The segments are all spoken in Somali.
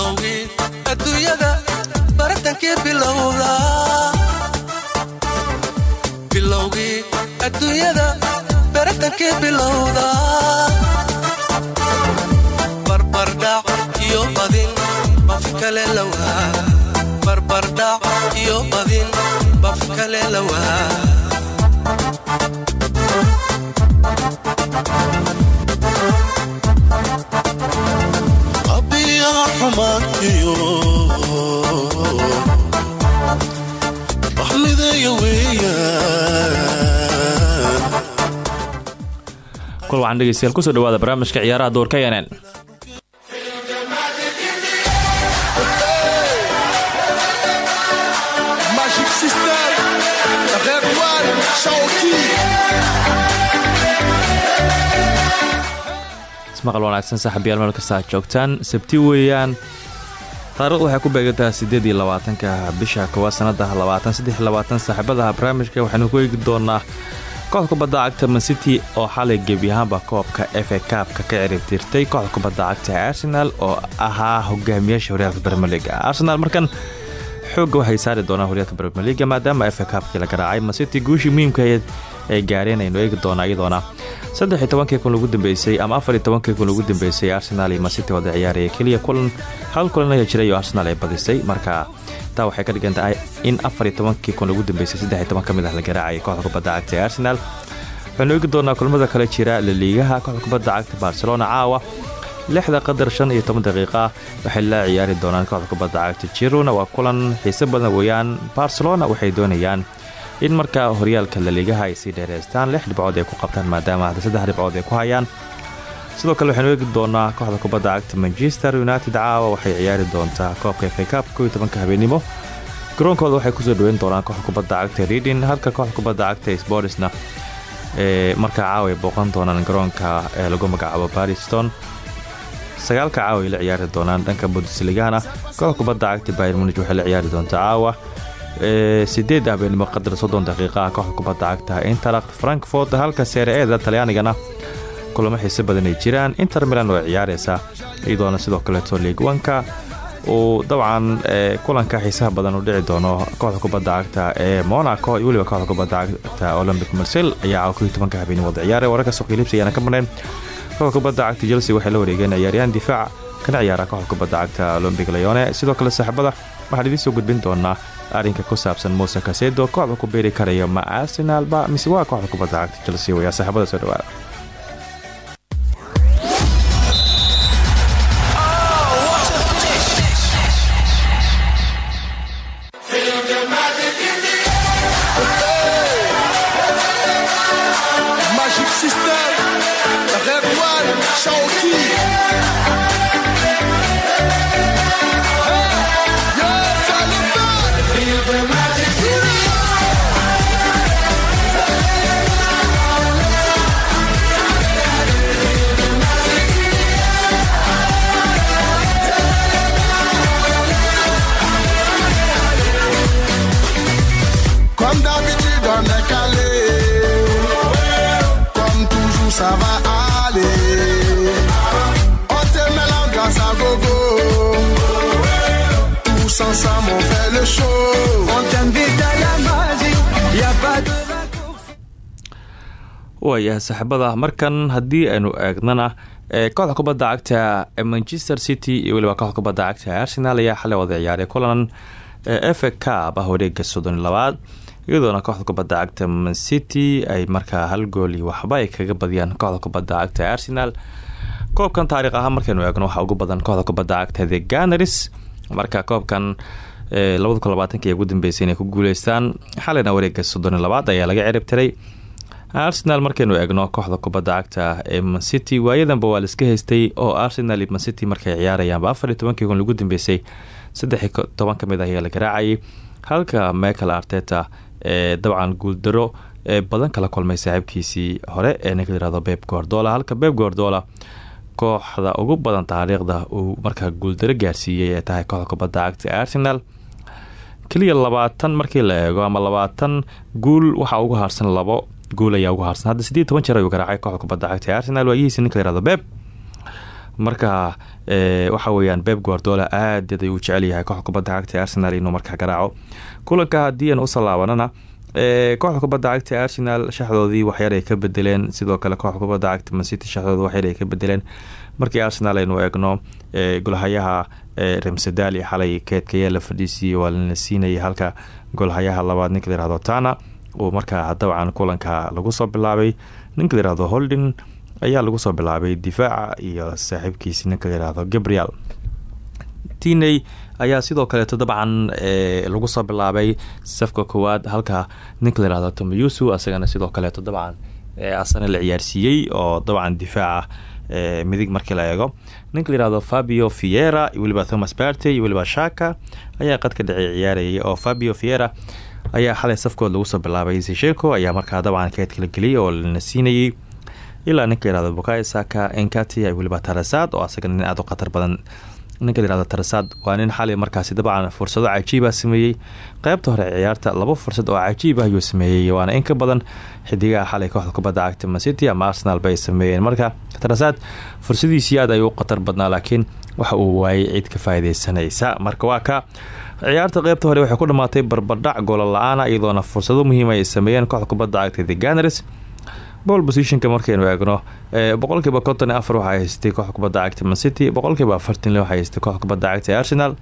bilowgii adduunyada baratankii bilowda bilowgii adduunyada baratankii bilowda barbardhac iyo badin baf kale lawaa barbardhac iyo badin baf kale lawaa abiyaha xumaantiyo waxmideeya weeyaan. Dhawaada barnaamijka ciyaaraha duurka yaneen ismaqal wanaagsan saaxiibyaal meel kasta joogtaan. Sabti weeyaan taarikhdu waxay ku beegantaha siddeed iyo labaatanka bisha koowaad sanada labaatan saddex barnaamijka. Waxaynu ku eegi doonaa kooxda kubadda cagta mancity oo xalay gebi ahaanba koobka f a kaabka ka ciribtirtay. Kooxda kubadda cagta arsenal oo ahaa hogaamiyaasha horyaalka bermeliga arsenal markan xooga waxay saari doonaan horyaalka bermeliga maadaama f a kaabkii la garaacay. Mancity guushii muhiimka ay gaareen aynu eegi doonaa iyadoona. Saddex tobankii kun lagu dambeysay ama afar tobankii kun lagu dambeysay arsenal iyo mancity wada ciyaaraya keliya kulan hal kulan ayaa jiray oo ay badisay. Marka taa waxay ka dhigan tahay in afar tobankii kun lagu dambeysay saddex ka mid ah la garaacayay kooxda kubadda cagta ee arsenal. Waxaynu doonaa kulamada kale jira laliigaha kooxda kubadda cagta barcelona caawa lixda qadar shan iyo toban daqiiqa waxay la ciyaari doonaan kooxda kubadda cagta jirona waa kulan xiise badan weeyaan. Barcelona waxay doonayaan in markaa horyaalka laliigaha ay sii dheereystaan lix dhibcood ay ku qabtaan maadaama hadda saddex dhibcood ay ku hayaan. Sidoo kale waxaynu eegi doonaa kooxda kubadda cagta manchester united caawa waxay ciyaari doontaa koobka f a cup ko iyo tobanka habeenimo. Garoonkooda waxay ku soo dhaweyn doonaan kooxda kubadda cagta reading halka kooxda kubadda cagta sportsna ee markaa caawa ay booqan doonaan garoonka ee lagu magacaabo bariston sagaalka caawa ay la ciyaari doonaan dhanka bundesligana. Kooxda kubadda cagta bayr munij waxay la ciyaari doontaa caawa sideed habeenimo qadar soddon daqiiqa ah kooxda kubadda cagta interact frankfort halka seere eeda talyaanigana kulamo xiise badan ay jiraan. Inter milan oo ciyaareysa iyadoona sidoo kaleeto liigwanka uu dabcan kulanka xiisaha badan u dhici doono kooxda kubadda cagta ee monaco iyo weliba kooxda kubadda cagta olympic marsel ayaa caawa koiyo tobanka habeenimo wada ciyaaray wararka soqilibsi ayaana ka marnayn kooxda kubadda cagta chelsea waxay la wareegeen ciyaaryahan difaac kana ciyaara kooxda kubadda cagta olympic leone sidoo kale saaxiibada waxaan idiin soo gudbin doonaa arrinka ku saabsan muuse kasedo kooxda ku beeri karaya ma arsenalba mise waa kooxda kubadda cagta chelsea wayaa saaxiibada soo dhawaada le show. On t'invite à saaxiibada markan haddii aynu eegnana ee kooxda kubadda cagta manchester city iyo weliba kooxda kubadda cagta arsenal ayaa xalay wada ciyaaray kulan ee f a cab ah wareega soddon iyo iyadoona kooxda kubadda cagta mancity ay markaa hal gool iyo waxba ay kaga badiyaan kooxda kubadda cagta arsenal. Koobkan taariikh ahaan markaynu eegno waxaa ugu badan kooxda kubadda cagta the ganars marka koobkan labada kun labaatanki ugu dambeysay inay ku guuleystaan xalayna wareega soddon iyo labaad ayaa laga cirib tiray. Arsenal markaynu eegno kooxda kubadda cagta ee mancity waayadanba waa laiska haystay oo arsenal iyo mancity markay ciyaarayaanba afar iyo tobankii kun lagu dambeysay. Saddex ayaa la garaacayay halka michael arteta ee dabcan guuldaro ee badan kala kulmay saaxiibkiisii hore ee ninka yiraahdo beb gordola halka beb gordola kooxda ugu badan taariikhda uu markaa guuldaro gaarsiiyey ee tahay kooxda kubadda cagta arsenal keliya labaatan markii la eego ama labaatan guul waxaa ugu harsan labo guul ayaa ugu harsan hadda sideed toban jeer ayuu garaacay kooxda kubadda cagta ee arsenal. Waayihiisi ninka la yiraahdo beb. Marka waxa weyaan beb guardola aadad ayuu jecel yahay kooxda kubadda cagta arsenal inuu markaa garaaco. Kulanka haddii aan u soo laabanana kooxda kubadda cagta arsenal shaxdoodii waxyar ay ka bedeleen sidoo kale kooxda kubadda cagta mancity shaxdooda waxyar ay ka bedeleen markii arsenal aynu eegno golhayaha remsedali xalay keedkayaa la fadhiisiiyey waa lana siinayay halka golhayaha labaad. Ninka layihahdo tana uu markaa dabcan kulanka lagu soo bilaabay ninka layihahdo holding ayaa lagu soo bilaabay difaaca iyo saaxiibkiisi ninka layihahdo gabriel. Tiney ayaa sidoo kaleeto dabcan lagu soo bilaabay safka koowaad halka ninka layihahdo tomayusu asagana sidoo kaleeto dabcan asana la ciyaarsiiyey oo dabcan difaaca midig markii la eego ninka layihahdo fabio fiera weliba thomas barte iyo weliba shaka ayaa qadka dhece ciyaarayay oo fabio fiera ayaa xalay safkood lagu soo bilaabay. Zesheko ayaa markaa dabcan keedkala geliyay oo lana siinayay. Ilaa ninka layihahdo bukayo saka enkati weliba tarasad oo asaga nin aada u khatar badan ninka layihahdo tarasad waa nin xalay markaasi dabcan fursado cajiiba sameeyey. Qeybta hore ciyaarta laba fursad oo cajiib ah ayuu sameeyey waana in ka badan xidigaha xalay kooxda kubadda cagta mancity ama arsenal bay sameeyeen. Marka tarasad fursadiisii aad ayuu u khatar badnaa laakiin waxa uu waayay cid ka faaideysanaysa marka waa ka ciyaarta qeybta hore waxay ku dhamaatay barbardhac goola la'aana iyadoona fursado muhiima ay sameeyeen kooxda kubadda cagta the ganars bol positionka markaynu eegno boqolkiiba konton afar waxaa haystay kooxda kubadda cagta mancity boqolkiiba afartan waxaa haystay kubadda cagta arsenal.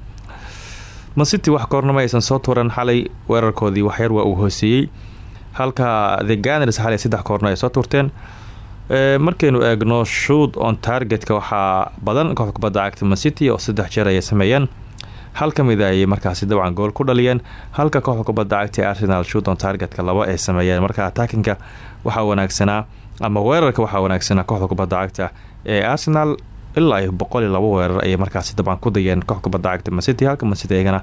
Mancity wax koornama soo tuuran xalay weerarkoodii waxyar waa uu hooseeyey. Halka the ganars xalay saddex koorno ay soo tuurteen. Markaynu eegno shoot on targetka waxaa badan kooxda kubadda cagta mancity oo saddex jeer ayay sameeyeen. Hal mid ayay markaasi dabcan gool ku dhaliyeen. Halka kooxda cagta arsenal shoot on targetka labo ay sameeyeen. Marka attackinka waxaa wanaagsanaa ama weerarka waxaa wanaagsanaa kooxda kubadda cagta ee arsenal ilaa iyo boqol iyo labo weerar ayay markaasi dabcan ku dayeen kooxda kubadda cagta mancity halka mancity iyagana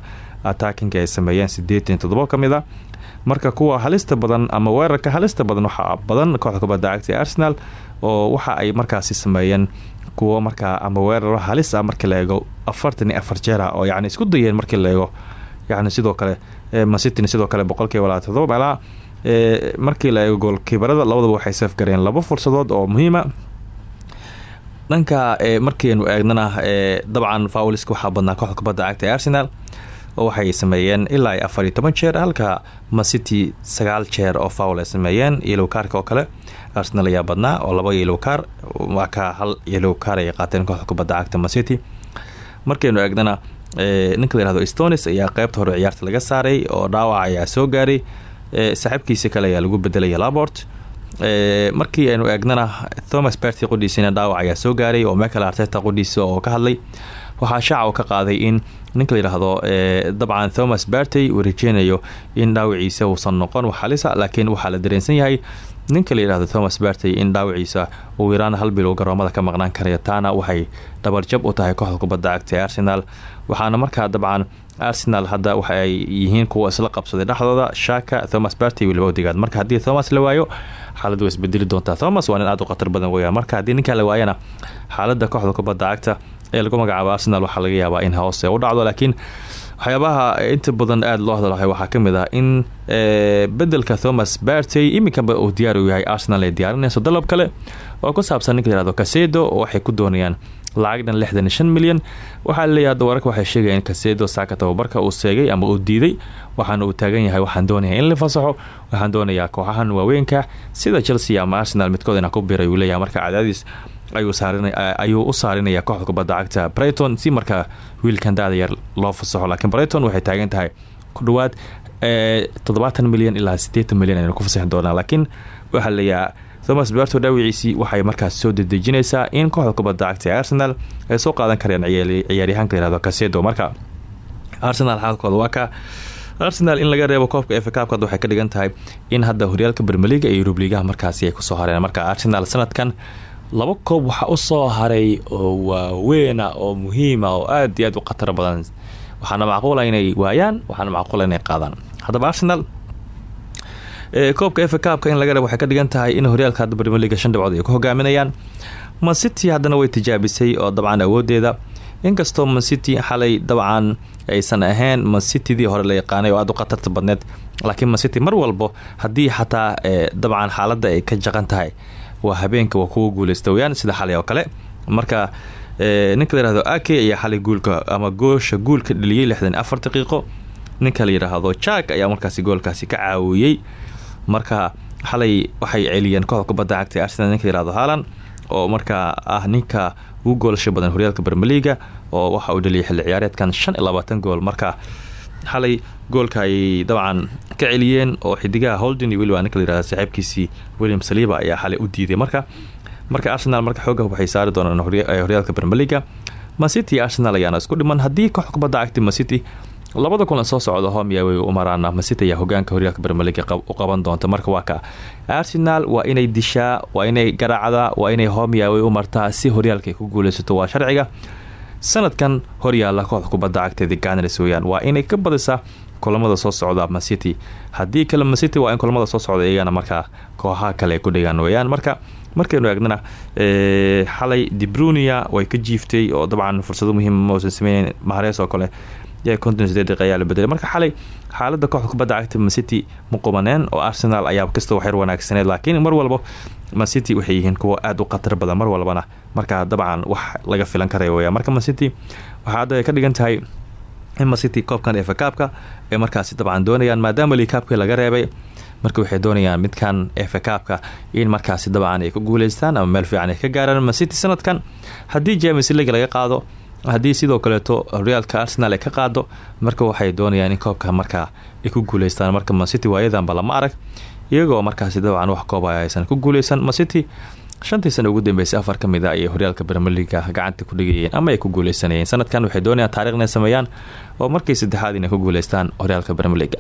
attackinka ay sameeyeen sideetan toddobo ka mid a marka kuwa halista badan ama weerarka halista badan waxaa badan kooxda kubadda cagta arsenal oo waxa ay markaasi sameeyeen kuwo markaa ama weeraro halis ah markii la eego afartan iyo jeera oo yani isku dayeen markii la eego. Yani sidoo kale mancityn sidoo kale boqolkiiba labaatan todoba meelaa markii la eego goolkiibarada labadaba waxay safgareen laba fursadood oo muhiima. Dhanka markiinu eegnana dabcan fauliska waxaa badnaa kooxda kubadda cagta ee arsenal oo waxay sameeyeen ilaa afar iyo toban jeer halka mancity sagaal jeer oo faul ay sameeyeen. Yelowkaarka oo kale arsenal ayaa badnaa oo laba yelowkaar ka hal yelowkaar ay qaateen kooxda kubadda cagta mancity markaynu eegnana ninka layihahdo stonis ayaa qeybta hore ciyaarta laga saaray oo dhaawac ayaa soo gaaray saaxiibkiisa kale ayaa lagu bedelaya labort markii aynu eegnana thomas berty qudhiisina dhaawac ayaa soo gaaray oo michael arteta qudhiisa oo ka hadlay. Waxaa shaaca uu ka qaaday in ninka layidhaahdo dabcan thomas berty uu rajeynayo in dhaawiciisa uusan noqon wax halisa laakiin waxaa la dareensan yahay ninka layidhahdo thomas berty in dhaawiciisa uu yaraan hal bilow garoomada ka maqnaan karaya. Taana waxay dhabarjab u tahay kooxda kubadda cagta ee waxaana markaa dabcan arsenal hadda waxa ay yihiin kuwa isla qabsaday dhexdooda. Shaka thomas berty weliba odigaad marka haddii thomas la waayo xaalad waa isbedeli doontaa. Thomas waa nin aad u khatar badan weyaan marka haddii ninkaa la waayana xaalada kooxda kubadda cagta ee lagu magacaabo arsenal waxaa laga yaabaa in hoose u dhacdo. Laakiin waxyaabaha inta badan aada loo hadalhay waxaa ka mid ah in bedelka thomas berty iminkaba uu diyaar u yahay arsenal ay diyaarinayso. Dalab kale oo ku saabsan ninka layihahdo kasedo oo waxay ku doonayaan lacag dhan lixdan iyo shan milyan. Waxaa la leeyahay hadda wararka waxay sheegayaan in kasedo saaka tababarka uu seegay ama uu diiday. Waxaana uu taagan yahay waxaan doonayaa in la fasaxo waxaan doonayaa kooxahan waaweynka sida chelsea ama arsenal midkood ina ku biray. Uu leeyahay marka cadaadiis ayuu u saarinaya kooxda kubadda cagta brighton. Si markaa wiilkan daada yar loo fasaxo laakiin brighton waxay taagan tahay ku dhawaad toddobaatan milyan ilaa sideetan milyan aynu ku fasaxi doonaa. Laakiin waxaa laleeyahaa thomas berto dhaawiciisii waxay markaas soo dedejinaysaa in kooxda kubadda cagta ee arsenal ay soo qaadan kareen ciyaaryahaanka layihahdo kasedo marka. Arsenal xaalkooda waa ka arsenal in laga reebo koobka efa kaabkad waxay ka dhigan tahay in hadda horyaalka bermeliga iyo yurubligaha markaasi ay ku soo hareen. Marka arsenal sanadkan laba koob waxaa u soo haray oo waaweena oo muhiima oo aad iyo aad u khatar badan. Waxaana macquula inay waayaan waxaana macquula inay qaadaan. Haddaba arsenal koobka efa kaabka in laga reebo waxay ka dhigan tahay in horyaalka hadda bermeliga shan dhibcood ay ku hogaaminayaan. Mancity haddana way tijaabisay oo dabcan awoodeeda. Inkastoo mancity xalay dabcan aysan ahayn mancitydii hore la yaqaanay oo aad u khatarta badneed. Laakiin mancity mar walbo haddii xataa dabcan xaaladda ay ka jaqan tahay waa habeenka waa kuwa guuleysta sida xalay kale marka ninka la ake ayaa xalay guulka ama goosha guulka dhaliyey lixdan daqiiqo ninka la yidhaahdo jack ayaa markaasi goolkaasi ka caawiyey marka xalay waxay celiyeen kooxda kubadda cagta arsenal ninka layihahdo haalan oo markaa ah ninka ugu goolasha badan horyaalka bermeliga oo waxa uu dhaliyay xilli ciyaareedkan shan iyo labaatan gool. Marka xalay goolka ay dabcan ka celiyeen oo xidigaha holdin iyo weliba ninka layihahdo saaxiibkiisii william saliba ayaa xalay u diiday. Marka marka arsenal marka xooga waxay saari doonaan horyaalka bermeliga mancity arsenal ayaana isku dhiman. Haddii kooxda kubadda cagta mancity labada kulan soo socda homya way u maraan mancity ayaa hogaanka horyaalka bermeliga u qaban doonta. Marka waa arsenal waa inay dishaa waa inay garaacdaa waa inay homya way u martaa si horyaalka ku guuleysato waa sharciga sanadkan horyaala kooxda kubadda cagteeda ganars weyaan waa inay ka badisaa kulamada soo socda mancity haddii kale mancity waa in kulamada soo socda iyagana markaa kooxaha kale ku dhigaan weyaan marka markaynu eegnana xalay dibrunia way ka jiiftay oo dabcan fursado muhiim mausan sameyneyn maharees oo kale konton sideed daqiiq ayaa la bedelay marka xalay xaalada kooxda kubadda cagta mancity ma qubaneen oo arsenal ayaa kasta waxyar wanaagsaneed laakiin mar walba mancity waxay yihiin kuwa aada u khatar badan mar walbana. Markaa dabcan wax laga filan karay weya marka mancity waxaa hadda ka dhigan tahay in mancity koobkan efa kaabka ay markaasi dabcan doonayaan maadaama liikaabkii laga reebay. Marka waxay doonayaan midkan efa kaabka in markaasi dabcan ay ku guuleystaan ama meel fiican ay ka gaaraan mancity sanadkan. Haddii james laga qaado haddii sidoo kaleeto horyaalka arsenal ay ka qaado marka waxay doonayaan in koobka markaa ay ku guuleystaan marka mancity waayadanba lama arag iyagoo markaasi dabcan wax kooba aysan ku guuleysan mancity shantii sana ugu dambeysay afar ka mid a ayay horyaalka bermeliga gacanta ku dhigayeen ama ay ku guuleysanayeen sanadkan waxay doonayaan taarikhna ay sameeyaan oo markii saddexaad inay ku guuleystaan horyaalka bermeliga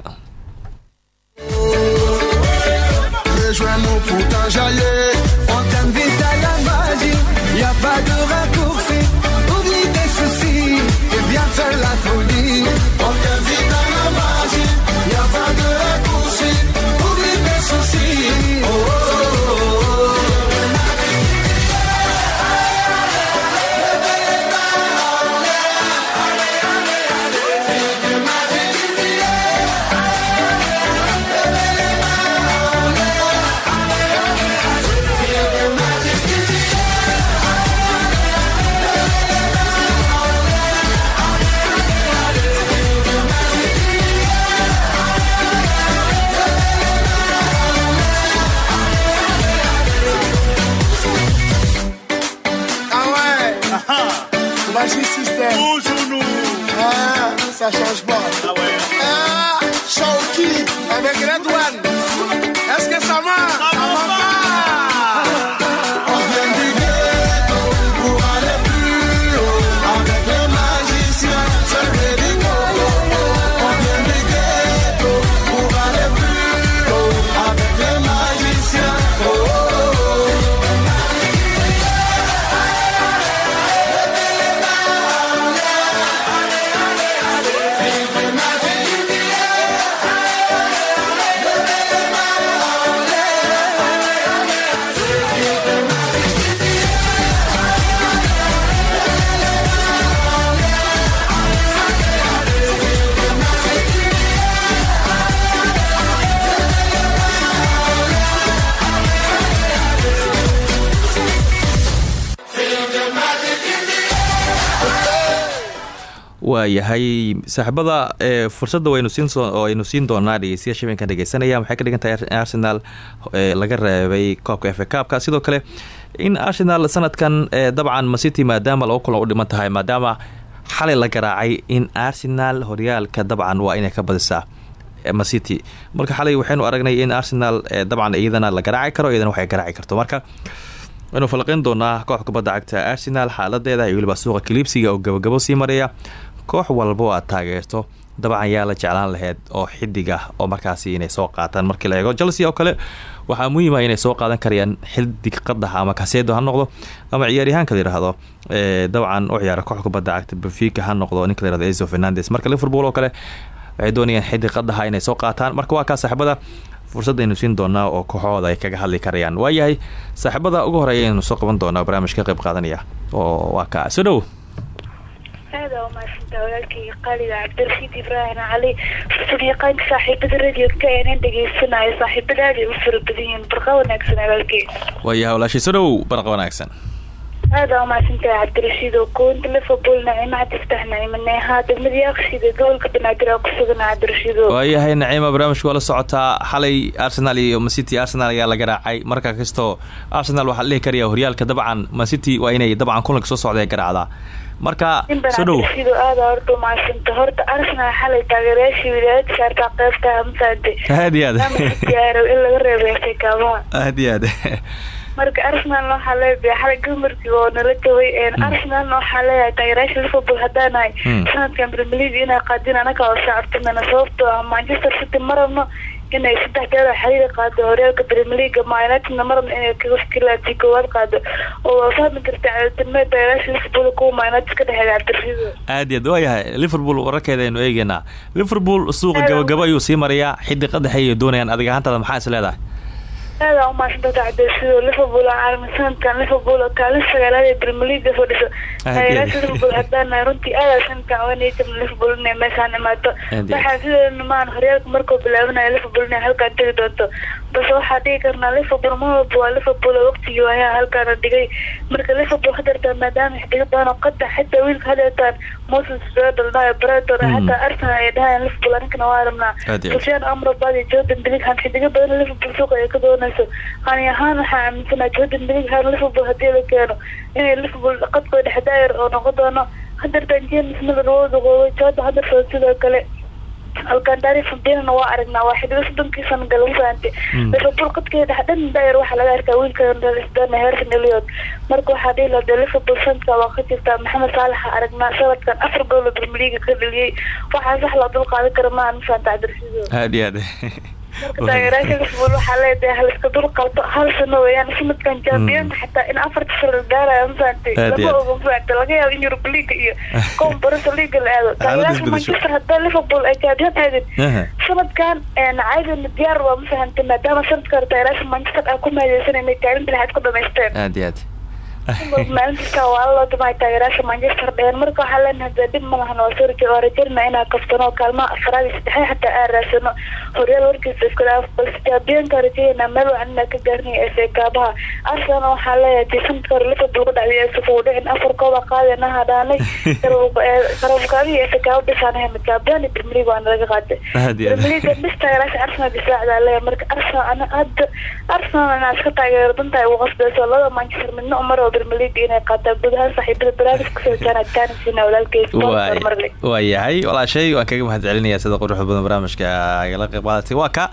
viens faire waayahay saaxiibada ee fursadda waynu siin aynu doonaa dhegeystayaal shabenkan dhegeysanaya. Waxay ka dhigan tahay in laga reebay koobka efa kaabka sidoo kale in arsenal sanadkan dabcan macity maadaama laba kulan u dhiman tahay maadaama xalay la garaacay in arsenal horyaalka dabcan waa inay ka badisaa macity marka xalay waxaynu aragnay in arsenal dabcan iyadana la garaaci karo iyadana waxay garaaci karto. Marka waynu falaqeyn doonaa kooxda kubadda cagta arsenal xaaladeeda iyo weliba suuqa kaliibsiga oo gabagabo sii maraya koox walba oo aad taageerto dabcan yaa la jeclaan laheyd oo xidiga oo markaasi inay soo qaataan. Markii la eego chelsea oo kale waxaa muhiima inay soo qaadan karayaan xidig qadaha ama kaseedo ha noqdo ama ciyaaryahaanka la yidhaahdo dabcan u ciyaara kooxda kubadda cagta benfica ha noqdo. Ninka la yihahdo ezo fernandes. Marka liverpool oo kale waxay doonayaan xidig qadaha inay soo qaataan. Marka waa kaa saaxiibada fursadaynu siin doonaa oo kooxooda ay kaga hadli karayaan. Waayahay saaxiibada ugu horreeya aynu soo qaban doonaa barnaamij qayb qaadanaya oo waa kaa soo dhow aada walaalkayga qaaliga cabdirashiid ibraahim cali farsamayaqaanka saaxiibada radio ka eenan dhegeysanayo saaxiibada aad ay u fara badan yihiin barqa wanaagsan walaalkay waayahay walaashay soo dhow barqa wanaagsan aada umahadsantahay cabdirashiid oo koonta liverpool naciimo cabdiftaax naciimane haa degmada yaaqshida gobolka banaadir aa kusugana cabdirashiid oo waayahay naciima barnaamijka waa la socotaa xalay arsenal iyo macity arsenal ayaa laga raacay marka kastoo arsenal waxaa la dhihi karaya horyaalka dabcan macity waa inay dabcan kulanka soo socda ee garaacdaa marka inban soo dhow cabdirashiid oo aada horta arsenal xalay taageerayaashii wilaayada saartaa qeybta masaade aad iyo aad diyaaro in laga reebo heesay kaabaha aad iyo aad marka arsenal waxaa leedahay xalay gamarkii oo nala jabay arsenal waxaa leeyahay taageerayaasha liverpool haddaanahay Hmm. sanadkan premier league inay qaadin anaga oo shacabtinana sababtoo ah manchester city ma rabno inay saddex jeer oo xiriir qaado horyaalka premier league ma unitedna ma rabno inay kaga fikilaati koowaad qaado. Oo waa fahmi karta caadiltinimada taageerayaasha liverpool kuwa ma united ka dhexeeya cabdirashiid aad iyo aad waayahay liverpool wararkeeda aynu eegeynaa liverpool suuqa gabagabo ayuu sii marayaa xiddi qadaxe ayay doonayaan adiga ahaantaada maxaa is leedahay aada umahadsantata cabdirashiid oo liverpool oo caalami sanadkan liverpool oo kaalin sagaalaad league fadhiso liverpool haddaana runtii aada sanadkan oganaya jirna liverpool inay meeshaan imaato waxaa sideedna maan horyaalka markuu bilaabanayo liverpool inay halkaan tegi doonto balse waxaa dhigi karnaa liverpool ma walba waa liverpool oo waqtigii ayaa halkaana dhigay marka liverpool hadeertaan maadaama xidiga badan qada xitaa wiilka hadeertaan moses rodalnayo bretor Mm. hataa arsenal ay dhahayan liverpool aninkana waa rabnaa Amrabat iyo Jordan Bellingham xidiga badan Liverpool suuqa ay ka doonayso ani ahaan waxaa aaminsanahay Jordan Bellingham Liverpool haddii la keeno inay Liverpool qadkooda dhexdaayar oo noqon doono hadeertan James Miller wuu duqoobay Henderson sidoo kale alkandari fabinana waa aragnaa waa xidigo soddonkii sano gala mafahamte Mm. liverpool qadkeeda dhan daayar waxaa laga arkaa wiilka herson eliot marka waxaa dhihi lahaa dee liverpool sanadka waa ka jirtaa maxamed saalaxa aragnaa sanadkan afar gool oo premier league ka dhaliyey waxaa sax loo dul qaadan kara maahan mafahamta cabdirashiid aad iyo aad taageerayaasha liverpool waxaa leedahay hal iska dul qabto hal sano weeyaan sanadkan championka xitaa in afarta sano Aad iyo lama oga mafahamtay laga yaabo in Europa League iyo Conference League la aado. Isbedesho. Manchester haddaa Liverpool ay champion aadin sanadkan caydana diyaar waa mafahamtay maadaama sanadka hore taageerayaasha Manchester ay ku maadeysan inay kaalinta lixaad ku dhamaysteen. Aad iyo aad maalin kasta waa loo damay taageerayaasha Manchester dheen marka waxaa leenahay dhib ma lahan waa soo rajay waa rajaynaa kaftano kaalmaha afraad iyo saddexaad xataa aan raadsano horyaal warkiisa iska dhaaf balse championka rajaynaa meel wacan inaa ka gaarnaya FA kaabaha Arsenal waxaa leeyahay dee sanadka hore Liverpool ku dhacday ee sufu dhicin afar koob aa qaadayna hadhaanay qarabkaadii FA kaaba dhisaan ahayn champion iyo Premier League waana laga qaaday. Premier League bis taageerayaasha Arsenal difaacda leeyahay marka Arsenal ana hadda Arsenal ana iska taageero dantahay ugu qasbayso labada Manchester midna umar oo Premier League inay qaataan guud ahaan saaxiibada barnaamijka soo jaanad kaanisiina walaalkay sponsor marley waa yahay. Walaashay waan kaga mahad celinayaa sida quruxda badan barnaamijka agala qayb qaadatay waa ka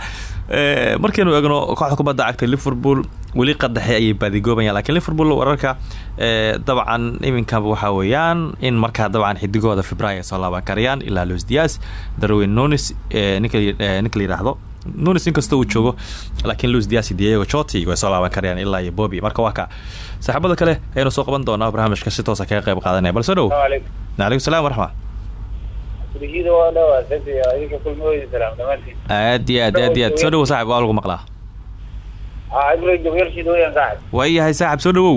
eh, markaynu eegno kooxda kubadda cagta liverpool weli qadaxe ayay baadigoobayaan lakiin liverpool wararka eh, dabcan iminka waxaa weeyaan in markaa dabcan xidigooda february ay soo laaban karayaan ilaa los dias darwin ninka eh, ninka la yidhaahdo nunis inkasta uu joogo laakiin luis diasi diego joti way soo laaban karayaan ilaa iyo bobby. Marka waa ka saaxiibada kale ayaynu soo qaban doonaa barnaamijka si toosa kaga qayb qaadanaya balso dhow. Alaikum salam waraxma aad iyo aad aad iyo aad. Soo dhawo saaxib waa maqlaa? Waa yahay saaxib soo dhawow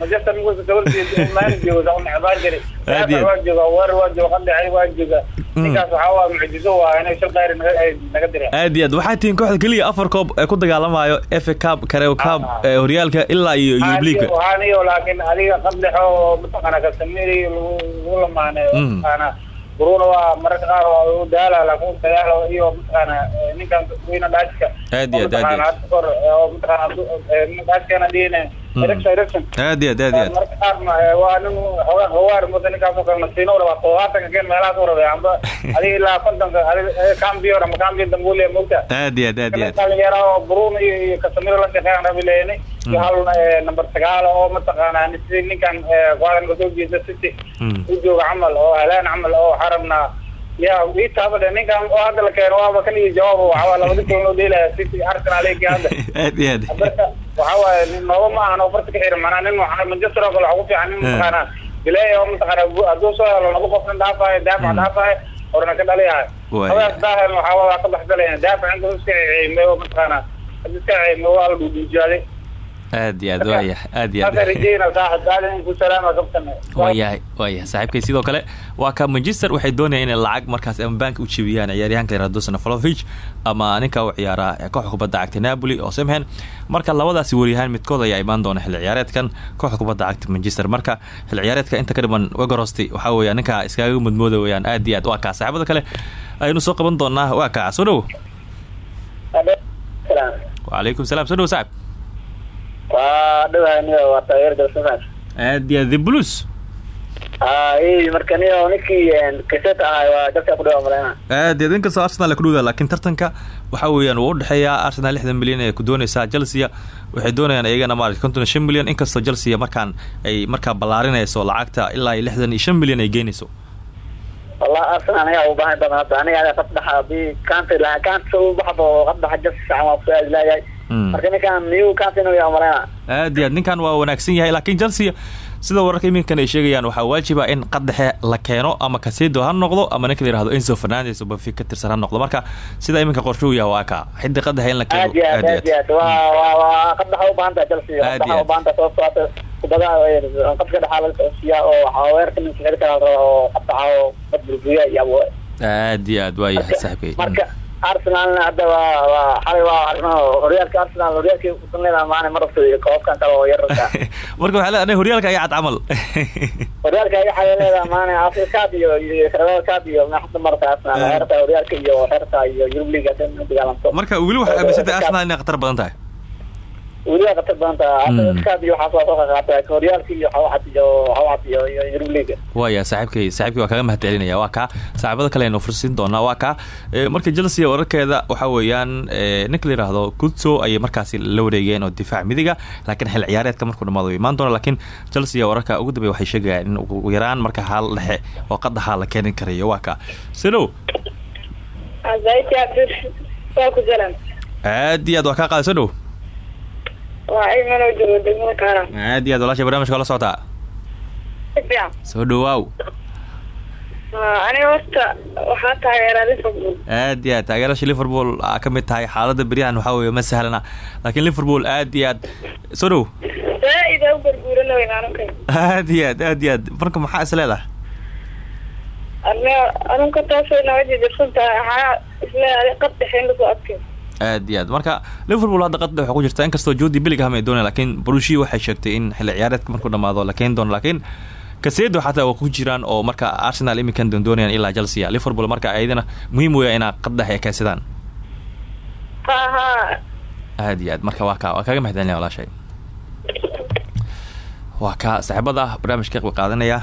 magarta amig gabardeed maalin jooga aan nacbaan jiray aad waan joogaa weer waan jooga qandhacay waan joogaa ninkaas waxaa waa mucjiso waa inay shal dheeri naga naga direen aad iyo aad waxaa tihiin kooxda keliya afar koob ee ku dagaalamaayo FA Cup Carabao Cup horyaalka ilaa iyo Europe League waxaan iyo laakiin adiga qandhaxo mataqana ka sameeyay lagu lamaanay ana buruna waa mararka qaar waa u daala laakiin dagaal iyo mataqana ninkan weyna dhaajka aad iyo aad aad mataqana dhaajkana dhiinay aad iyo aad aad iyo aad marka qaarna waa nin xogaa hawaar mudan ninkaas oo kale nasiino waa todobaatanka keen meelahaas u rabay amba adiga ilaa kontonka adiga cambior ama cambior dambulia mogta aad iyo aad aad iyo aad dhalinyaro oo Bruno iyo iyo Casemiro la shaqeeyaan rabi leeyni iyo hal eh, number sagaal oo mataqaanaa sidii ninkan qaadan soo jeeda City Mm. u jooga camal oo halaan camal oo xarabna yaa ii taabada ninkan oo hadda la keeno waaba kan iyo jawaab waxa labada kulan oo dheelaya City Arsenal ay gaadha aad iyo aad. Marka waxa waaye nin nooba ma ahan oo farta ka xiran manaa nin waxaa Manchester oo kale waxa ku fiican nin mataqaanaa bilaay oo mataqaanaa hadduu soo helo laba qof nin dhaafayo daafac dhaafayo horna ka dhaliyahay. Waay. hadaas daahan waxaa waa ka baxdalayaan daafac inta iska ceeymay oo mataqaanaa hadda iska ceeymay waa la dhuudhuujaaday aad iyo aad waaya aad iyo kabtana waayahay saaxiibkay sidoo kale waa ka manchester waxay doonayaan inay lacag markaas ama bank u jebiyaan ciyaaryahanka yaraha dusan flovich ama ninka u ciyaara kooxda kubadda cagta napoli oo semhen. Marka labadaasi waryahaan midkood ayaa imaan doona xilli ciyaareedkan kooxda kubadda cagta manchester. Marka xilli ciyaareedka inta ka dhiman wegorosti waxaa weeya ninka iskaga mudmooda weeyaan aad iyo aad waa kaa saaxiibada kale aynu soo qaban doonaa waa kaa soo dhowo wacalaykum salaam. Soo dhowo saaxib waa taageer aad iyo aad the blues. I marka niyo ninkii kaset ahay waa dalka ku dhawa maleyna aad iyo aad inkastoo arsenal ay ku dhowdaa laakiin tartanka waxaa weeyaan wuu udhexeeyaa arsenal lixdan milyan ee ku dooneysaa chelsea. Waxay doonayaan iyagana maarata konton iyo shan milyan inkastoo chelsea markaan ay markaa ballaarinayso lacagta ilaa iyo lixdan iyo shan milyan ay geynayso wallahi arsenal aniga u baahan badan hadda aniga ada qad dhaxa haddii kanta laha kanta u baxdo qad dhaxa jas fiican waa aadi Mm. Marka ninkan new kanta inuu yaa maleyna aad iyo aad ninkan waa wanaagsan yahay laakiin chelsea sida wararka iminkan ay sheegayaan waxaa waajiba in qaddexe la keeno ama kasedo ha noqdo ama ninka la yihahdo enzo fernandes oo benfica ka tirsan ha noqdo. Marka sida iminka qorshe u yahay waa ka xiddi qaddexe in la keeno aad iyo aad aad aad waa waa waa qad dhaxa u baahan tahay chelsea Aad qad iyo dhaxa aad. u baahan tahay sababtoo hata kubadaha qadka dhaxa laga socodsiiyaa oo ninka raba burbuya iyo aad aad waa yahay marka arsenalna hadda waa xalay waa arno horyaalka arsenal horyaalkii kusan leedaha maana marabto iyo koobkan kale oo yararka marka waxaa leedahay horyaalka ayaa cad camal horyaalka ay xalay leedaha maana afrika cup iyo iyo carabao cup iyo maxda marka arsenal. Xerta horyaalka iyo xerta iyo yurub league ma marka weli waxay aaminsantay arsenal inay khatar badan tahay weli waa khatar badan taha afrika cup iyo waxaas waa waaya saaxiibkay saaxiibkay waa kaga mahadcelinaya waa kaa saaxiibada kale aynu fursiin doonaa waa kaa marka chelsea wararkeeda waxaa weeyaan ninka la yidhaahdo kutso ayay markaasi la wareegeen oo difaac midiga laakiin xil ciyaareedka markuu dhamaado imaan doona laakiin chelsea wararka ugu dambeya waxay sheegayaan in ugu yaraan marka haal dhexe oo qadaha la keenin karayo waa kaa jalan aad iyo aad waa kaa qaada soo dhow waa ayman oo joogo degmada kaaraan aad iyo aad walaasha barnamijka la socotaa soo liverpool. Aad iyo aad taageerasha liverpool aa ka mid tahay xaalada beryahan waxaa weeye ma sahlana laakiin liverpool aad iyo aad soo dhow aad iyo aad aad iyo aad marka maxaa is leedahay aad iyo aad. Marka liverpool hadda qadda waxay ku jirta. Inkastoo jodi bellingham ay doonayaan laakiin brushi waxay sheegtay in xilli ciyaareedka markuu dhamaado la doono laakiin kasedo xataa waa ku jiraan oo marka arsenal iminkan doondoonayaan ilaa chelsea. Liverpool marka ayadana muhiim weeya inaa qaddax ay keensadaan ha ha aad iyo aad. Marka waa ka waa kaga mahadcelinaya walaashay. Waa ka saaxiibada barnaamijka qaadanaya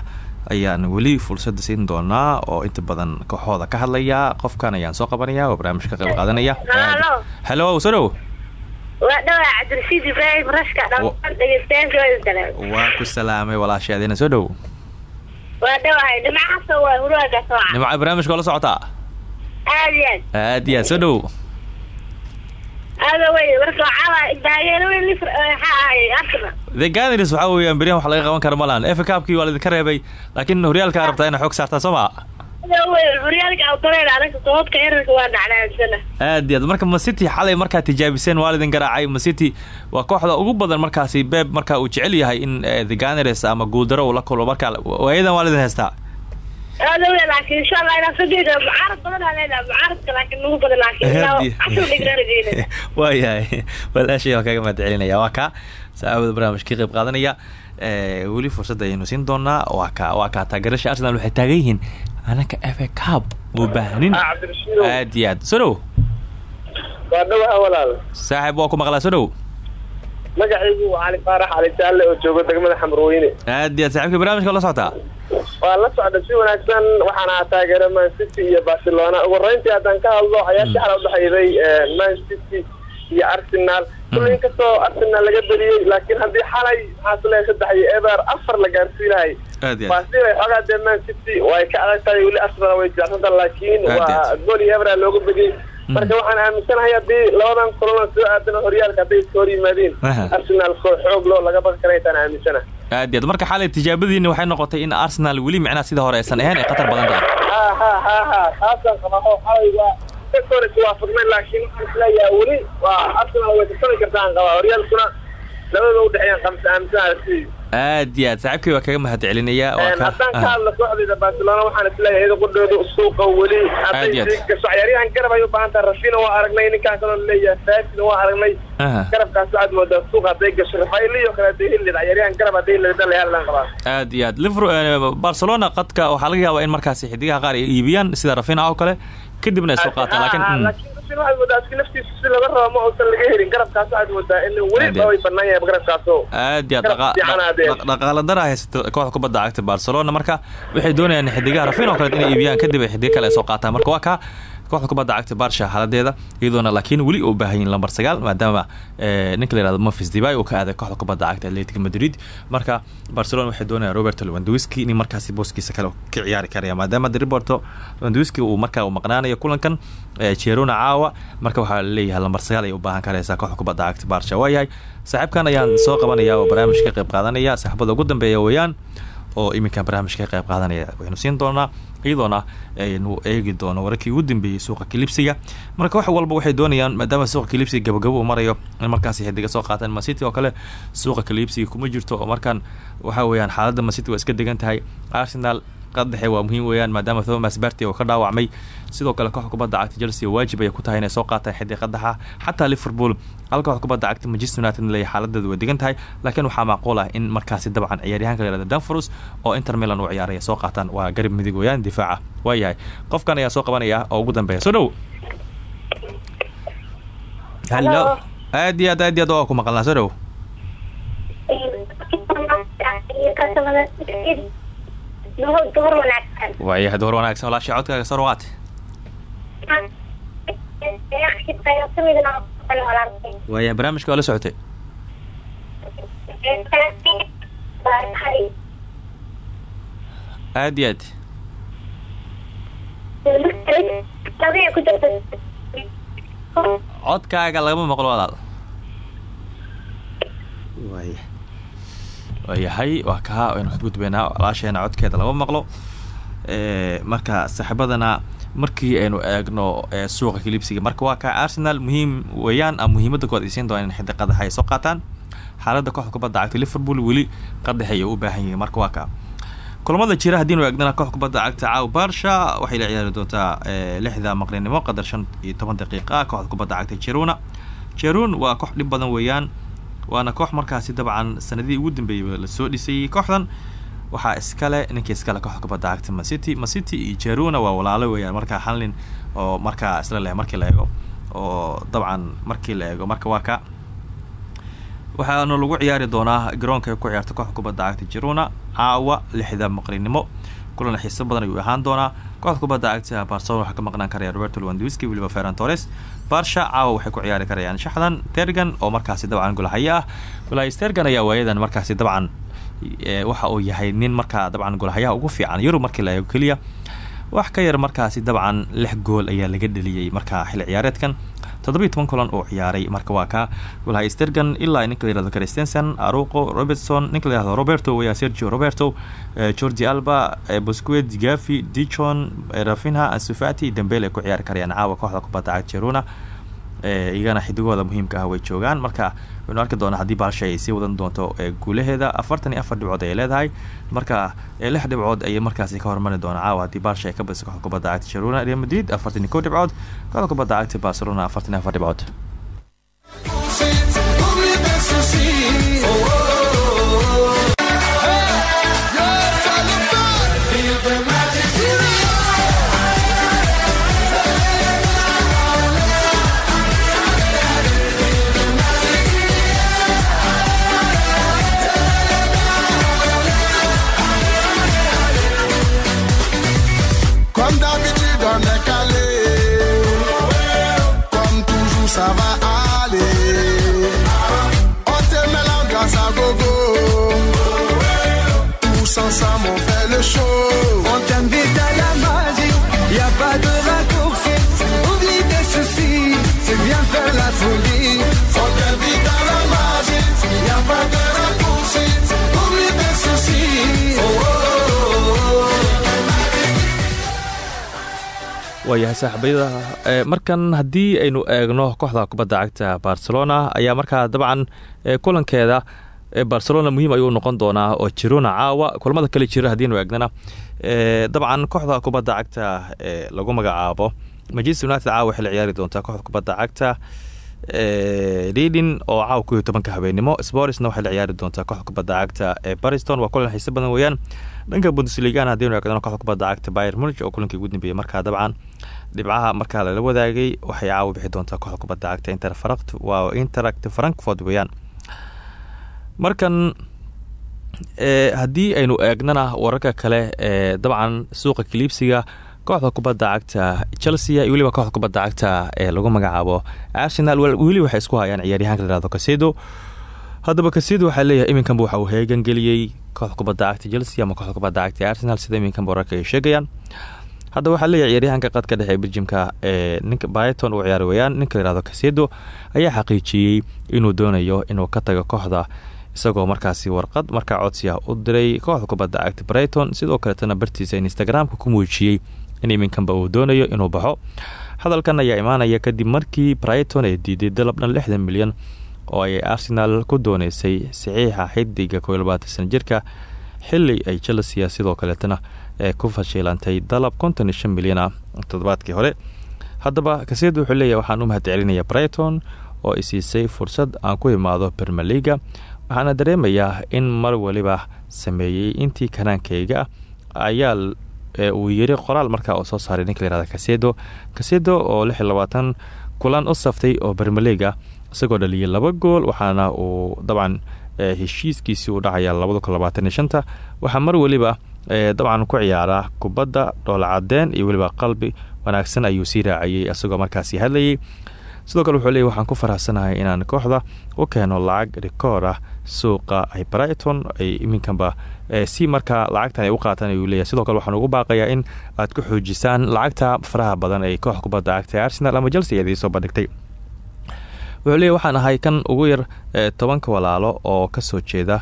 ayaan weli fursada siin doonaa oo inta badan kooxooda ka hadlaya. Qofkan ayaan soo qabanaya oo barnaamijka qayb qaadanaya. Halo. soo dhow waa dhawaa cabdirashiid ibraahim rashka dhammaan dhegeystayaasha waa ku salaamay walaashay adina soo dhow. Waa dhawahay dhinacaasa waa huraaga sooca nimca barnaamijka la socotaa aad iyo aad. Aad iyo aad soo dhow aada wey marka waxaa taageero weyn liver waxaa ahay arsenal the ganars waxaa weeyaan beryahan wax laga qaban kara ma lahan efa kaabkii waa laidinka reebay laakiin horyaalkaa rabtaa inaa xoog saartaa soo maa horyaalka aad iyo aad. Marka macity xalay markaa tijaabiseen waa lidin garaacay macity waa kooxda ugu badan markaasi beb marka uu jecel yahay in eh, the ganars ama guuldaro uu la kulmo. Marka waayadan waa aada wey laakiin insha allah inaa sadeeda mucaarad badan aa leedahay mucaaradka laakiin nagu badan laakiin Aad iyo- ilaa casur dhigrarajeyna waayahay walaashay waa kaga mahad celinaya waa ka. Saxaabada barnaamijka ka qayb qaadanaya. Eh, weli fursadda ayaynu siin doonaa. Waa ka waa ka. Taageerasha arsenal waxay taagan yihiin. Anaka efa cab u baahanin. Ah, cabdirashiidow. aad iyo aad. Soo dhow waa dhawaha walaal saaxiib waa ku maqlaa soo dhow magacaygu waa cali faarax cali jaalle oo jooga degmada xamrooyine aad iyo aad. Saaxiibka barnaamijka la socotaa waa la socda si wanaagsan waxaan ahaa taageera man city iyo barcelona. Ugu horeyntii haddaan ka hadlo ciyaartii xala udhexeeyday man city iyo arsenal. Kulli inkastoo arsenal laga beriyey laakiin haddii xalay is leeyahay saddex iyo eber afar la si way xoogaa dee man city way ka adag tahay weli arsenal way jeclanta laakiin waa gool iyo ebra looga bediyey marka waxaan aaminsanahay haddii labadan kulan soo aadana horyaalka hadday iska hor yimaadiin Aha. arsenal koox xoog loo laga baqi kara intaan aaminsanahay aad aad marka xalay tijaabadiini waxay noqotay in arsenal weli micnaha sida hore aysan ahayn ay khatar badan tahay ha ha ha ha. Taasaan qabaho xalay waa kakor iswaafaqnay laakiin waxaan is leeyahay weli waa arsenal way kasami kartaan qabaa horyaalkuna labada udhexeeyaan qabsa aaminsanaa sidii aad iyo aad. Saaxiibkii waa kaga mahad celinayaa waa ka haddaan ka hadla kooxdayda barcelona waxaan is leeyahay iyada qudhooda suuqa weli. Aad iyo aad. hadday gasho ciyaaryahan garab ay u baahan tahay rafina waa aragnay ninkaan kaloo leeyahay. Faasina waa aragnay. Garabkaas waxaad moodaa suuq hadday gasho. Rafaeliyo kale hadday heli leed ciyaaryahan garab hadday heli leedan layaalan qabaa. Aad iyo aad. Liverpool eh, barcelona qadka waxaa laga yaabaa in markaasi xidigaha qaar ay iibiyaan sida rafina oo kale. Kadibna ay soo qaataan laakiin waxaad moodaa si laga rabo ma uusan laga helin. Garabkaas waxaad moodaa in way yahay aad dara haysato kooxda kubadda cagta barcelona. Marka waxay doonayaan xidigaha rafina oo kale inay iibiyaan. Kadib ay xidiga kale ay soo qaataan. Marka waa ka kooxda kubadda cagta barsha xaaladeeda iyadoona laakiin weli uu baahan yihiin lambar sagaal maadaama eh, ninka la yihahdo memphis debay uu ka aaday kooxda kubadda cagta atletico madrid. Marka barcelona waxay doonayaan robert lewandowski in markaasi booskiisa kale ka ciyaari karaya maadaama roberto lewandowski uu markaa uu maqnaanayo kulankan eh, Girona caawa marka waxaa la leeyahay lambar sagaal ay u baahan karaysaa kooxda kubadda cagta barsha waayahay saaxiibkan ayaan soo qabanaya oo barnaamijka ka qayb qaadanaya saaxiibada ugu dambeeya weeyaan oo iminka barnaamijka ka qayb qaadanaya waxaynu siin doonaa iyadoona aynu eegi doono wararkii ugu dambeeyey suuqa kilibsiga. Marka wax walba waxay doonayaan maadaama suuqa kilibsiga gabagabo uu marayo in markaasi xidiga soo qaataan masity oo kale suuqa kilibsiga kuma jirto oo markaan waxa weeyaan xaaladda masity waa iska degan tahay. Arsenal qadaxe waa muhiim weeyaan maadaama thomas barty oo ka dhaawacmay. Sidoo kale kooxda kubadda cagta chelsea waajib ayay ku tahay inay soo qaataan xiddi qadaxa xataa liverpool. Hal kooxda kubadda cagta manchester united leeyahay xaaladeedu way degan tahay laakiin waxaa macquul ah in markaasi dabcan ciyaaryahanka la yihahda danfurus oo inter milan uu ciyaaraya soo qaataan. Waa garib midig weeyaan difaaca. Waayahay qofkan ayaa soo qabanaya oo ugu dambeeya. Soo dhow. Hallo aad iyo aad aad iyo aad waa ku maqalnaa. Soo dhow duhur wanaagsan walaasha codkaaga soo rawaate waayahay barnaamijka waa la socotay aad iyo aad codkaaga lagama maqlo walaal waaya waayahay waa kaa waynu ka gudbaynaa walaasheena codkeeda lama maqlo. Eh, marka saaxiibadana markii aynu eegno eh, suuqa kilibsiga marka waa kaa arsenal muhiim weeyaan ama muhiimada kood ay siin doonaan in xiddi qadaxa ay xaaladda kooxda kubadda cagta liverpool weli qadax ayay u baahan yihiin marka waa kaa kulamada jira haddiinu eegnana kooxda kubadda cagta caaw barsha waxay la ciyaari doontaa eh, lixda maqlinimo qadar shan iyo toban daqiiqa kooxda kubadda cagta jeruna jerun waa koox dhib badan weeyaan waana koox markaasi dabcan sanadihii ugu dambeeyey la soo dhisayey kooxdan waxaa iskale ninkii iskale kooxda kubadda cagta macity macity iyo jeruna waa walaalo weeyaan. Markaa hal nin oo markaa isla leh markii la eego oo dabcan markii la eego. Marka waa ka waxaana lagu ciyaari doonaa garoonka ku ciyaarta kooxda kubadda cagta jeruna caawa lixda maqlinimo kulan xiiso badan ayuu ahaan doonaa. Kooxda kubadda cagta barcelona waxaa ka maqnaan karaya roberto lewandowski weliba ferran torres barsha caawa waxay ku ciyaari karayaan shaxdan tergan oo markaasi dabcan golahaye ah. Golahayes tergan ayaa waayadan markaasi dabcan waxa uu yahay nin markaa dabcan golahayaha ugu fiican yurub markii la eego keliya. Wax ka yar markaasi dabcan lix gool ayaa laga dheliyey markaa xilli ciyaareedkan toddobiyi toban kulan uu ciyaaray. Marka waa ka golahay stergan ilaa ninka la yihahdo christensen aruqo robertson ninka la yihahdo roberto weya sergio roberto jordi alba bosquet gafi dichon eh, rafinha ansufati dembele ay ku ciyaari karayaan. Caawa kooxda kubadda cagta jeruna iyagana xidigooda muhiimka ah way joogaan. Marka waynu arki doonaa haddii baalsha ay sii wadan doonto ee guulaheeda afartan iyo afar dhibcood ayay leedahay. Marka lix dhibcood ayay markaasi ka hormari doonaa. Caawa haddii baalsha ay ka badiso kooxda kubadda cagta jeruna real madrid afartan iyo kow dhibcood kooxda kubadda cagta barcelona afartan iyo afar dhibcood waayahay saaxiibayada markan haddii aynu eegno kooxda kubadda cagta barcelona ayaa markaa dabcan kulankeeda barcelona muhiim ayuu noqon doonaa oo jirona caawa kulamada kale jira haddiinu eegnana. Dabcan kooxda kubadda cagta lagu magacaabo manchester united caawa la ciyaari doontaa kooxda kubadda cagta. Lidin oo caawa ku iyo tobanka habeenimo sporisna waxay la ciyaari doontaa kooxda kubadda cagta ee bariston waa kulan xiise badan weeyaan dhanka bundesligana haddiinu eegno kooxda kubadda cagta bayer munich oo kulankii ugu dambeeyey markaa dabcan dhibcaha markaa lala wadaagay waxay caawa bixi doontaa kooxda kubadda cagta interfaract waa interact frankfort weeyaan. Markan haddii aynu eegnana wararka kale ee dabcan suuqa kiliibsiga kooxda kubadda cagta chelsea iyo weliba kooxda kubadda cagta ee lagu magacaabo arsenal weli waxay isku hayaan ciyaaryahanka layihahdo kasedo haddaba kasedo waxaa leeyahay iminkanba waxa uu heegan geliyey kooxda kubadda cagta chelsea ama kooxda kubadda cagta arsenal sida iminkanba wararka ay sheegayaan. Haddaba waxaa leeyahay ciyaaryahanka qadka dhexe beljimka ee ninka byton uu ciyaari wayaan ninka layihahdo kasedo ayaa xaqiijiyey inuu doonayo inuu ka tago kooxda isagoo markaasi warqad markaa codsi ah u diray kooxda kubadda cagta brighton. Sidoo kaletana bartiisa instagramka ku muujiyey in iminkanba uu doonayo inuu baxo. Hadalkan ayaa imaanaya kadib markii brighton ay diiday dalab dhan lixdan milyan oo ay arsenal ku dooneysay saxiixa xidiga koo labaatan sana jirka xili ay chelsea sidoo kaleetana ee ku fashiilantay dalab konton iyo shan milyan ah toddobaadkii hore. Haddaba kaseed wuxuu leeyahy waxaan u mahad celinaya brighton oo isiisay fursad aan ku imaado bermeliga waxaana dareemayaa in mar waliba sameeyey intii kanaankayga ayaa uu yiri qoraal markaa oo soo saaray ninka layihahda kasedo kasedo oo lix iyo labaatan kulan u saftay oo bermeliga isagoo dhaliyay laba gool waxaana uu dabcan heshiiskiisii u dhacaya labada kun labaatan iyo shanta. Waxaa mar weliba dabcan ku ciyaaraa kubadda dhoolacadeen iyo weliba qalbi wanaagsan ayuu sii raaciyey isagoo markaasi hadlayay. Sidoo kale wuxuu leeyay waxaan ku faraxsanahay inaan kooxda u keeno lacag rikoor ah suuqa ay brighton ay iminkanba si markaa lacagtan ay u qaataan ayuu leeyahy sidoo kale waxaan ugu baaqayaa in aad ku xoojisaan lacagta faraha badan ee koox kubadda cagta arsenal ama chelsea eedii soo bandhigtay wuxuu leeyahy waxaan ahay kan ugu yar tobanka walaalo oo ka soo jeeda.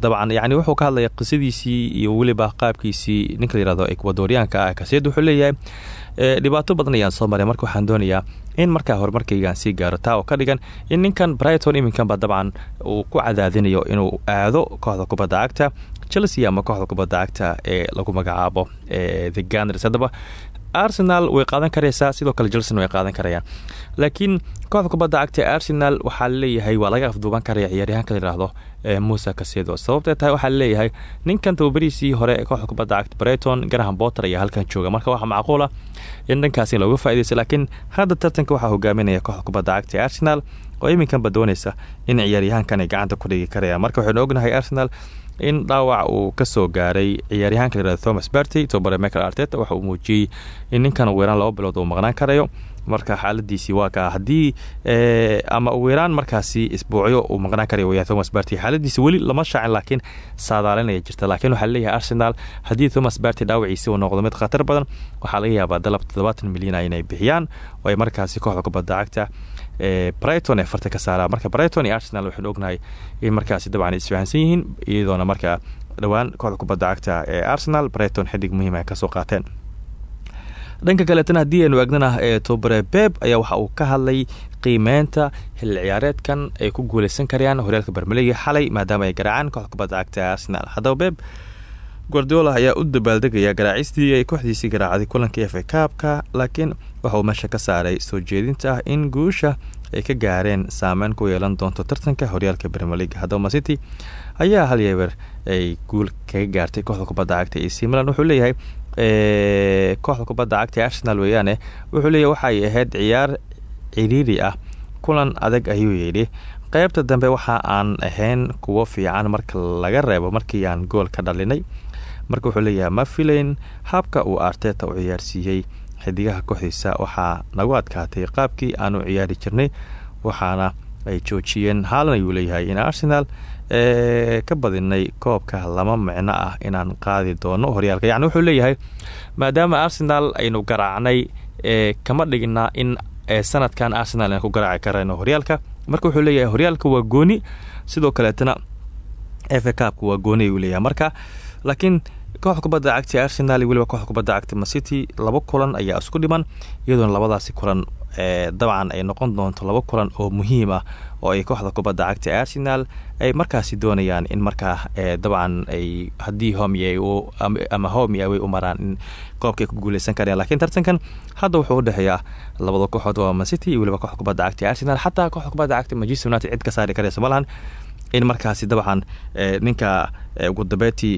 Dabcan yani wuxuu ka hadlaya qisadiisii iyo weliba qaabkiisii ninka layihahdo ekwadoriyaanka ah. Kaseed wuxuu leeyahay dhibaato badan ayaan soo maray marka waxaan doonayaa in markaa horumarkaygaan sii gaaro. Taa oo ka dhigan in ninkan brighton iminkanba dabcan uu ku cadaadinayo inuu aado kooxda kubadda cagta chelsea ama kooxda kubadda cagta ee lagu magacaabo the ganers haddaba arsenal way qaadan karaysaa sidoo kale jelson way qaadan karayaan. Laakiin kooxda kubadda cagta ee arsenal waxaa leeyahay waa laga afduuban karaya ciyaaryahanka layihahdo muuse kasedo sababtee tahay waxaa leeyahay ninkan tababariisii hore ee kooxda kubadda cagta brighton graham botter ayaa halkan jooga. Marka waxaa macquula in dhankaasi looga faaidaysa laakiin hadda tartanka waxaa hogaaminaya kooxda kubadda cagta ee arsenal oo iminkanba doonaysa in ciyaaryahankan ay gacanta ku dhigi karayaan. Marka waxaynu ognahay arsenal in dhaawac uu ka soo gaaray ciyaaryahanka layihahdo thomas berty tobare michael arteta waxa uu muujiyey in ninkan ugu yaraan laba bilood uu maqnaan karayo. Marka xaaladiisii waa ka haddii ama ugu markaasi isbuucyo uu maqnaan karayo waya thomas berty xaaladiisi weli lama shaacin laakiin saadaalinaya jirta. Laakiin waxaa leeyahay arsenal haddii thomas berty dhaawaciisi uu noqdo mid khatar badan waxaa laga yaabaa dalab toddobaatan milyan inay bixiyaan oo markaasi kooxda kubadda cagta brighton ee farta ka saaraa marka brighton iyo arsenal waxaynu ognahay in markaasi dabcan isfahansan yihiin iyadoona marka dhowaan kooxda kubadda cagta ee arsenal brighton xidig muhiim ay ka soo qaateen. Dhanka kaleetana haddii aynu eegnana ee tobare beb ayaa waxa uu ka hadlay qiimeynta xilli ciyaareedkan ay ku guuleysan karayaan horyaalka bermeliga xalay maadaama ay garaacaan kooxda kubadda cagta arsenal. Haddaba beb guardiola ayaa u dabaaldegaya garaacistii ay kooxdiisii garaacday kulankii f a kaabka laakiin waxa uu meesha ka saaray. Soo jeedinta ah in guusha ay ka gaareen saameyn ku yeelan doonto tartanka horyaalka bermeliga haddaba macity ayaa hal yeeber ay guul kaga gaartay kooxda kubadda cagta. Ee c milan wuxuu leeyahay kooxda kubadda cagta arsenal weeyaane wuxuu leeyahy waxay ahayd ciyaar ciriiri ah. Kulan adag ayuu yidhi. Qeybta dambe waxa aan ahayn kuwo fiican marka laga reebo markii aan gool ka dhalinay. Marka wuxuu leeyahay ma filayn habka uu arteta u ciyaarsiiyey xidigaha kooxdiisa waxaa nagu adkaatay qaabkii aanu ciyaari jirnay waxaana ay joojiyeen. Haalan ayuu leeyahay in arsenal ka badinay koobka lama micno ah inaan qaadi doono horyaalka. Yani wuxuu leeyahay maadaama arsenal aynu garaacnay kama dhigna in sanadkan arsenal aan ku garaaci karayno horyaalka. Marka wuxuu leeyahay horyaalka waa gooni. Sidoo kaleetana f a kaabka waa gooni ayuu leeyahay. Marka laakiin kooxda kubadda cagta arsenal iyo weliba kooxda kubadda cagta macity laba kulan ayaa isku dhiman iyadoona labadaasi kulan dabcan ay noqon doonto laba kulan oo muhiim ah oo ay kooxda kubadda cagta arsenal ay markaasi doonayaan in markaa dabcan ay haddii homi ama homi u maraan in koobka ay ku guuleysan karayaan lakiin tartankan hadda wuxuu udhexeeyaa labada kooxood waa mancity iyo weliba kooxda kubadda cagta arsenal xataa kooxda kubadda cagta manchester united ka saari karaysa. Malahan in markaasi dabcan ninka ugu dambeetii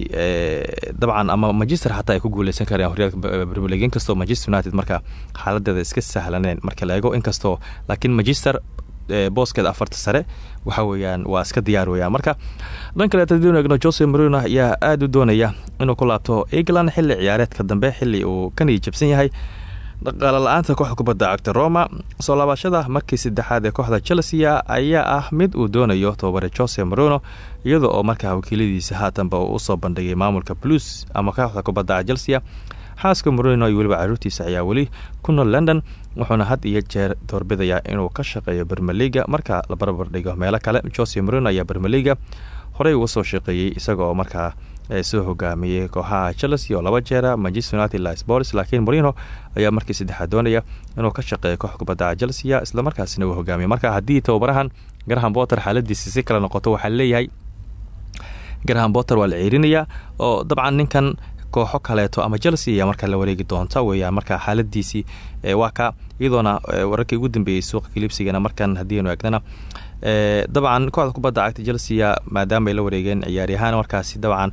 dabcan ama manchester xataa ay ku guuleysan karayaan horyaalka premier league. Inkastoo manchester united marka xaaladeeda iska sahlaneen marka la eego inkastoo laakiin manchester booskeeda afarta sare waxa weeyaan waa iska diyaar weyaan marka dhan kaleet haddii eegno jose marino ayaa aada u doonaya inuu ku laabto england xilli ciyaareedka dambe xilli uu ka jabsan yahay dhaqaalo la'aanta kooxda kubadda cagta roma soo laabashada markii saddexaad ee kooxda chelsea ayaa ah mid uu doonayo tobabare jose marino iyada oo markaa wakiiladiisa haatanba uu u soo bandhigay maamulka blues ama kooxda kubadda chelsea. Xaaska marino iyo weliba caruurtiisa ayaa weli ku nool london wuxuuna had iyo jeer doorbidayaa inuu ka shaqeeyo bermeliga marka la barbar dhigo meelo kale. Jose marino ayaa bermeliga horey uga soo shaqeeyey isaga oo markaa soo hogaamiyey kooxaha chelsea oo laba jeera manchester united la sports laakiin marino ayaa markii saddexaad doonaya inuu ka shaqeeyo koox kubadda chelsea islamarkaasina uu hogaamiye marka haddii tababarahan graham botter xaaladiisa si kale noqoto waxaa leeyahay. Graham botter waa la ceerinayaa oo dabcan ninkan kooxo kaleeto ama chelsea ayaa markaa la wareegi doonta weyaan marka xaaladiisii waa ka iyadoona wararkii ugu dambeeyey suuqa kilibsigana markan haddiinu eegnana dabcan kooxda kubadda cagta chelsea maadaama ay la wareegeen ciyaaryahaan markaasi dabcan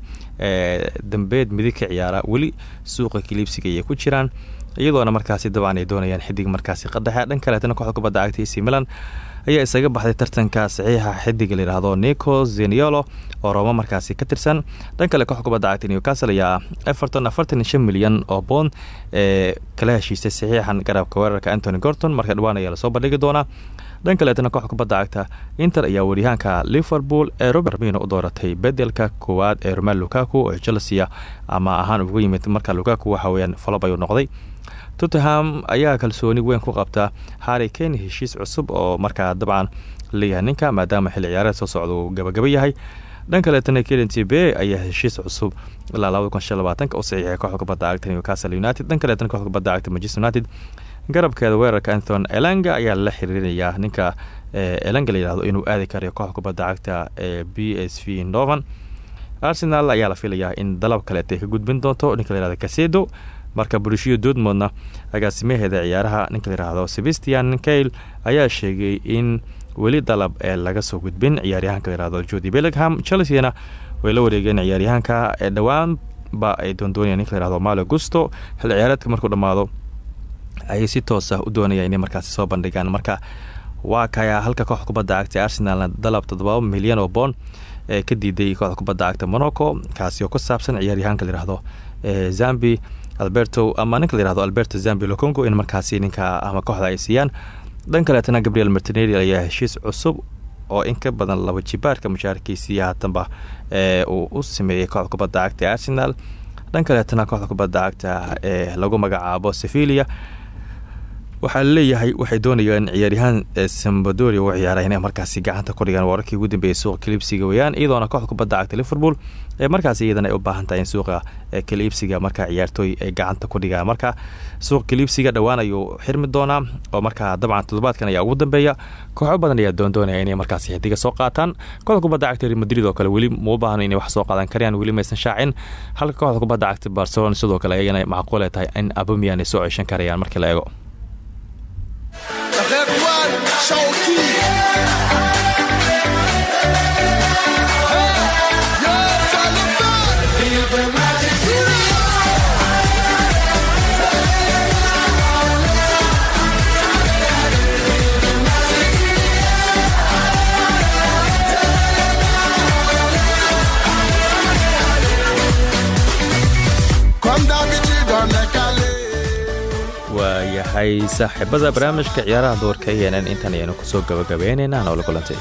dambeed midig ka ciyaara weli suuqa kiliibsiga ayay ku jiraan iyadoona markaasi dabcan ay doonayaan xidig markaasi qadaxa. Dhan kaleetana kooxda kubadda cagta ac milan ayaa isaga baxday tartanka saxiixa xidiga layidhaahdo nico zeniolo oo rooma markaasi ka tirsan. Dhan kale kooxda kubadda cagta newcastle ayaa everton afartan iyo milyan oo boond ee kala heshiisay saxiixan garabka weerarka antony gorton marka dhawaan ayaa la soo bandhigi doonaa dhan kaleetana kooxda kubadda cagta inter ayaa wariyahanka liverpool ee robert mino u dooratay bedelka koowaad ee roman lukaku oo chelsea ama ahaan uga yimid marka lukaku waxa weyaan falob ayuu noqday. Tottenham ayaa kalsooni weyn ku qabta. Harry kane heshiis cusub oo markaa dabcan leeyahay ninka maadaama xilli ciyaareed soo socda gabagaba yahay. Dhan kaleetana kelent b ayaa heshiis cusub ilaa u saxiixay kooxda kubadda cagta newcastle united. Dhan kaleetana kooxda kubadda manchester united garabkeeda weerarka anthon elanga ayaa la xiriirinayaa ninka elanga la yihahdo inuu aadi karayo kooxda kubadda cagta ee b s v novan arsenal ayaa la filayaa in dalab kaleeta ay ka gudbin doonto. Ninka la yihahdo kasedo marka burishiyo doodmoodna agaasimaheeda ciyaaraha ninka la yihahdo sebastian kail ayaa sheegay in weli dalab ee laga soo gudbin ciyaaryahanka la yihahdo jodi bellingham. Chelseana way la wareegeen ciyaaryahanka ee dhowaanba ay doondoonayaan ninka la yihahdo malo gusto xilli ciyaareedka markuu dhammaado ayay si toos ah u doonayaan inay markaasi soo bandhigaan. Marka waa kaya halka kooxda kubadda cagta arsenalna dalab toddoba milyan oo boon ee ka diiday kooxda kubadda cagta monaco kaasi oo ku saabsan ciyaaryahanka la yihahdo zambi alberto ama ninka la yihahdo alberto zambi locongo in markaasi ninka ama kooxda ay siiyaan. Dhan kaleetana gabriel martineri ayaa heshiis cusub oo in ka badan laba jibaarka mushaarkiisii haatanba ee uu u sameeyey kooxda kubadda cagta arsenal. Dhan kaleetana kooxda kubadda cagta ee lagu magacaabo sevilia waxaa la leeyahay waxay doonayaan ciyaaryahaan sambadoria u ciyaara inay markaasi gacanta ku dhigaan wararkii ugu dambeeyay suuqa kaliibsiga weyaan iyadoona kooxda kubadda cagta liverpool ee markaasi iyadana ay u baahan tahay suuqa kaliibsiga marka ciyaartooy ay gacanta ku dhigaan. Marka suuqa kaliibsiga dhowaan ayuu xirmi doonaa oo markaa dabcan toddobaadkan ayaa ugu dambeeya. Kooxo badan ayaa doondoonaya inay markaasi xidiga soo qaataan. Kooxda kubadda cagta madrid oo kale weli muu baahno inay wax soo qaadan karayaan weli maysan shaacin. Halka kooxda kubadda cagta barcelona sidoo kale ayagana macquule tahay in abamian ay soo ceshan karayaan markii la eego Revoilà, Cherokee. Waayahay saaxiibada barnaamijka ciyaaraha doorka e n n intan ayaynu ku soo gabagabaynaynaa noola kulantay